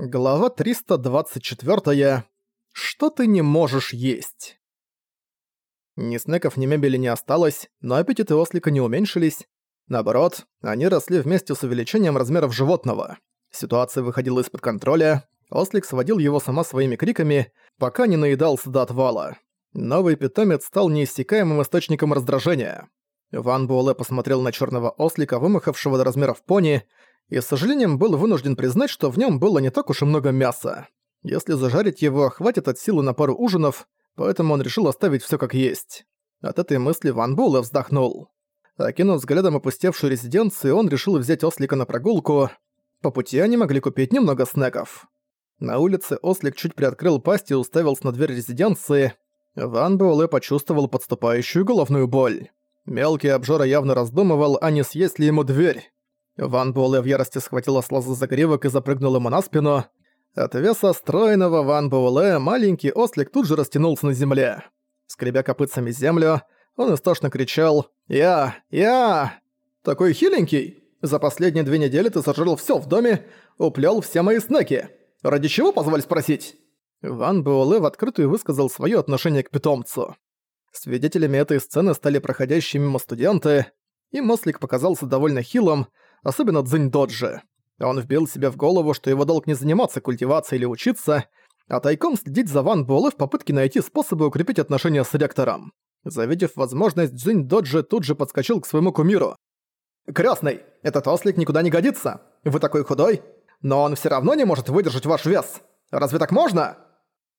Глава 324. Что ты не можешь есть? Ни снеков, ни мебели не осталось, но аппетиты ослика не уменьшились. Наоборот, они росли вместе с увеличением размеров животного. Ситуация выходила из-под контроля, ослик сводил его сама своими криками, пока не наедался до отвала. Новый питомец стал неиссякаемым источником раздражения. Ван Буэлэ посмотрел на черного ослика, вымахавшего до размеров пони, и с сожалением был вынужден признать, что в нем было не так уж и много мяса. Если зажарить его, хватит от силы на пару ужинов, поэтому он решил оставить все как есть. От этой мысли Ван Буэлэ вздохнул. Окинув взглядом опустевшую резиденцию, он решил взять ослика на прогулку. По пути они могли купить немного снеков. На улице ослик чуть приоткрыл пасть и уставился на дверь резиденции. Ван Буэлэ почувствовал подступающую головную боль. Мелкий обжора явно раздумывал, а не съесть ли ему дверь. Ван Буэлэ в ярости схватил осла за загривок и запрыгнул ему на спину. От веса стройного Ван Буэлэ маленький ослик тут же растянулся на земле. Скребя копытцами землю, он истошно кричал «Я! Я! Такой хиленький! За последние две недели ты сожрал всё в доме, уплёл все мои снеки! Ради чего, позволь спросить?» Ван Буэлэ в открытую высказал своё отношение к питомцу. Свидетелями этой сцены стали проходящие мимо студенты, и Мослик показался довольно хилым, особенно Цзинь Доджи. Он вбил себе в голову, что его долг не заниматься культивацией или учиться, а тайком следить за Ван Буэлэ в попытке найти способы укрепить отношения с ректором. Завидев возможность, Цзинь Доджи тут же подскочил к своему кумиру. «Крёстный, этот ослик никуда не годится. Вы такой худой, но он всё равно не может выдержать ваш вес. Разве так можно?»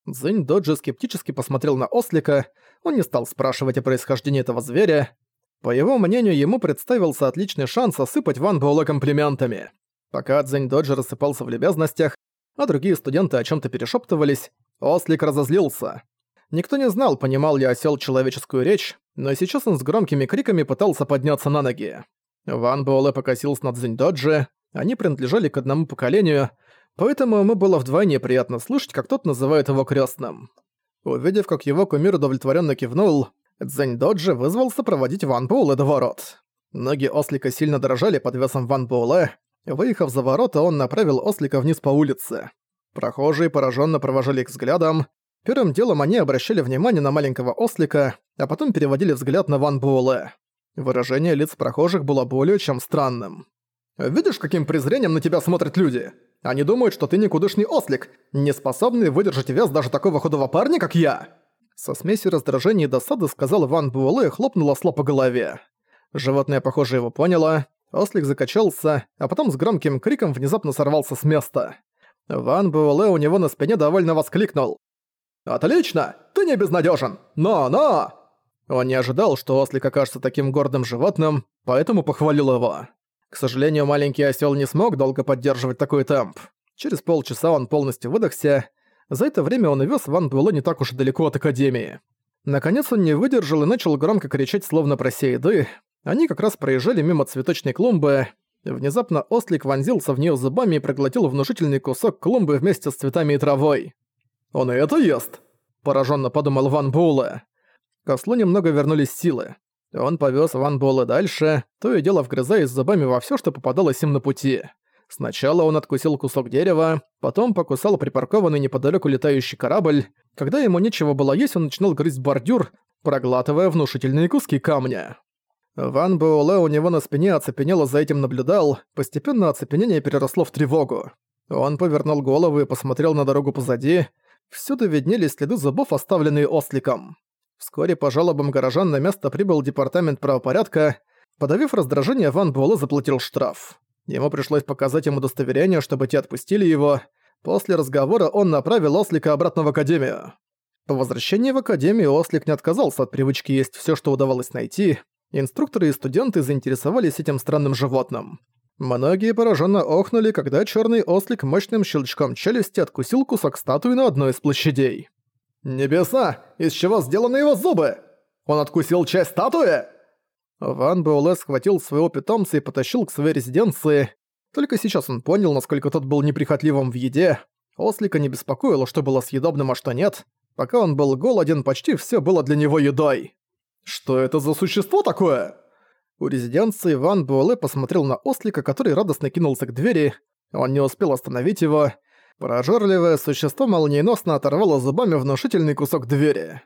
Цзинь Доджи скептически посмотрел на ослика, он не стал спрашивать о происхождении этого зверя, по его мнению, ему представился отличный шанс осыпать Ван Буэлэ комплиментами. Пока Цзэнь Доджи рассыпался в любезностях, а другие студенты о чем то перешептывались, Ослик разозлился. Никто не знал, понимал ли осел человеческую речь, но сейчас он с громкими криками пытался подняться на ноги. Ван Буэлэ покосился на Цзэнь Доджи, они принадлежали к одному поколению, поэтому ему было вдвойне приятно слышать, как тот называет его крестным. Увидев, как его кумир удовлетворенно кивнул, Цзэнь Доджи вызвался проводить Ван Буэлэ до ворот. Ноги ослика сильно дрожали под весом Ван Буэлэ. Выехав за ворота, он направил ослика вниз по улице. Прохожие пораженно провожали их взглядом. Первым делом они обращали внимание на маленького ослика, а потом переводили взгляд на Ван Буэлэ. Выражение лиц прохожих было более чем странным. «Видишь, каким презрением на тебя смотрят люди? Они думают, что ты никудышный ослик, не способный выдержать вес даже такого худого парня, как я!» Со смесью раздражения и досады сказал Ван Буэлэ и хлопнул осла по голове. Животное, похоже, его поняло. Ослик закачался, а потом с громким криком внезапно сорвался с места. Ван Буэлэ у него на спине довольно воскликнул. «Отлично! Ты не безнадежен! Но-но!» Он не ожидал, что ослик окажется таким гордым животным, поэтому похвалил его. К сожалению, маленький осел не смог долго поддерживать такой темп. Через полчаса он полностью выдохся, за это время он вез Ван Буэлэ не так уж далеко от Академии. Наконец он не выдержал и начал громко кричать, словно прося еды. Они как раз проезжали мимо цветочной клумбы. Внезапно ослик вонзился в нее зубами и проглотил внушительный кусок клумбы вместе с цветами и травой. «Он и это ест!» – пораженно подумал Ван Буэлэ. К немного вернулись силы. Он повез Ван Буэлэ дальше, то и дело вгрызаясь зубами во все, что попадалось им на пути. Сначала он откусил кусок дерева, потом покусал припаркованный неподалеку летающий корабль. Когда ему нечего было есть, он начинал грызть бордюр, проглатывая внушительные куски камня. Ван Буэлэ у него на спине оцепенело за этим наблюдал, постепенно оцепенение переросло в тревогу. Он повернул голову и посмотрел на дорогу позади. Всюду виднелись следы зубов, оставленные осликом. Вскоре по жалобам горожан на место прибыл департамент правопорядка. Подавив раздражение, Ван Буэлэ заплатил штраф. Ему пришлось показать им удостоверение, чтобы те отпустили его. После разговора он направил Ослика обратно в Академию. По возвращении в Академию Ослик не отказался от привычки есть всё, что удавалось найти. Инструкторы и студенты заинтересовались этим странным животным. Многие пораженно охнули, когда чёрный ослик мощным щелчком челюсти откусил кусок статуи на одной из площадей. «Небеса! Из чего сделаны его зубы? Он откусил часть статуи?» Ван Буэлэ схватил своего питомца и потащил к своей резиденции. Только сейчас он понял, насколько тот был неприхотливым в еде. Ослика не беспокоило, что было съедобным, а что нет. Пока он был голоден, почти все было для него едой. «Что это за существо такое?» У резиденции Ван Буэлэ посмотрел на ослика, который радостно кинулся к двери. Он не успел остановить его. Прожорливое существо молниеносно оторвало зубами внушительный кусок двери.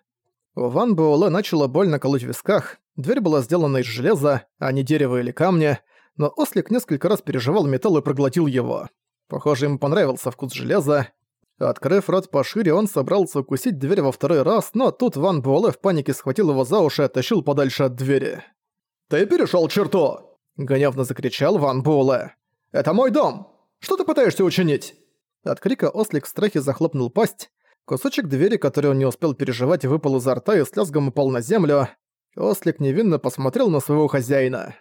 У Ван Буэлэ начало больно колоть в висках, дверь была сделана из железа, а не дерева или камня, но ослик несколько раз переживал металл и проглотил его. Похоже, ему понравился вкус железа. Открыв рот пошире, он собрался укусить дверь во второй раз, но тут Ван Буэлэ в панике схватил его за уши и оттащил подальше от двери. «Ты перешёл черту!» — гневно закричал Ван Буэлэ. «Это мой дом! Что ты пытаешься учинить?» От крика ослик в страхе захлопнул пасть. Кусочек двери, который он не успел переживать, выпал изо рта и с лязгом упал на землю. Ослик невинно посмотрел на своего хозяина.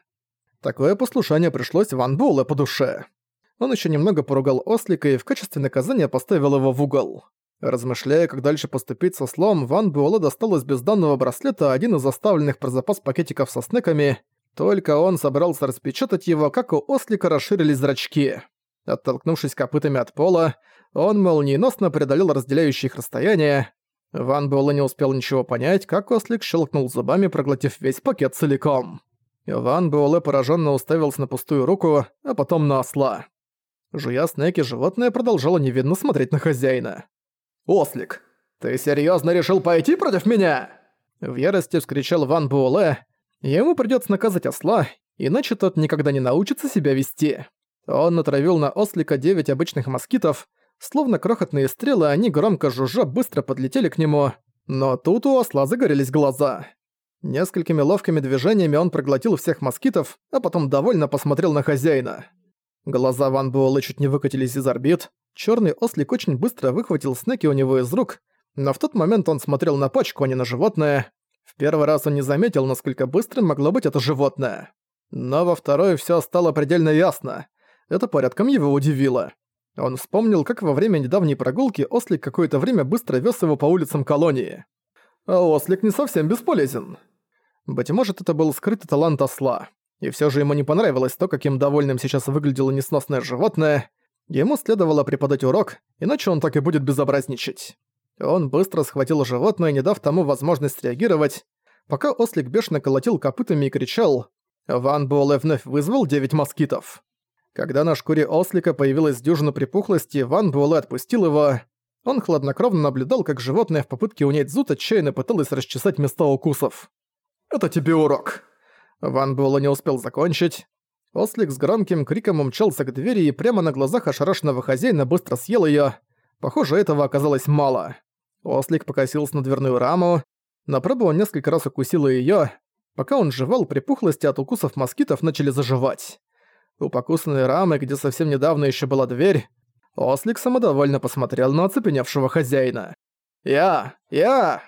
Такое послушание пришлось Ван Буэлэ по душе. Он еще немного поругал ослика и в качестве наказания поставил его в угол. Размышляя, как дальше поступить со слом, Ван Буэлэ достал из безданного браслета один из оставленных про запас пакетиков со снеками. Только он собрался распечатать его, как у ослика расширились зрачки. Оттолкнувшись копытами от пола, он молниеносно преодолел разделяющие их расстояние. Ван Буэлэ не успел ничего понять, как ослик щелкнул зубами, проглотив весь пакет целиком. Ван Буэлэ пораженно уставился на пустую руку, а потом на осла. Жуя снеки, животное продолжало невинно смотреть на хозяина. «Ослик, ты серьезно решил пойти против меня?» В ярости вскричал Ван Буэлэ. Ему придется наказать осла, иначе тот никогда не научится себя вести. Он натравил на ослика девять обычных москитов, словно крохотные стрелы, они громко жужжа быстро подлетели к нему, но тут у осла загорелись глаза. Несколькими ловкими движениями он проглотил всех москитов, а потом довольно посмотрел на хозяина. Глаза Ван Буэлэ чуть не выкатились из орбит, черный ослик очень быстро выхватил снеки у него из рук, но в тот момент он смотрел на пачку, а не на животное. В первый раз он не заметил, насколько быстрым могло быть это животное. Но во второй все стало предельно ясно. Это порядком его удивило. Он вспомнил, как во время недавней прогулки ослик какое-то время быстро вез его по улицам колонии. А ослик не совсем бесполезен. Быть может, это был скрытый талант осла. И все же ему не понравилось то, каким довольным сейчас выглядело несносное животное. Ему следовало преподать урок, иначе он так и будет безобразничать. Он быстро схватил животное, не дав тому возможность реагировать. Пока ослик бешено колотил копытами и кричал, Ван Буэлэ вновь вызвал девять москитов. Когда на шкуре ослика появилась дюжина припухлости, Ван Буэлэ отпустил его. Он хладнокровно наблюдал, как животное в попытке унять зуд отчаянно пыталось расчесать места укусов. «Это тебе урок!» Ван Буэлэ не успел закончить. Ослик с громким криком умчался к двери и прямо на глазах ошарашенного хозяина быстро съел её. Похоже, этого оказалось мало. Ослик покосился на дверную раму, но пробу он несколько раз укусил её. Пока он жевал, припухлости от укусов москитов начали заживать. У покусанной рамы, где совсем недавно еще была дверь, Ослик самодовольно посмотрел на оцепеневшего хозяина. «Я! Я!»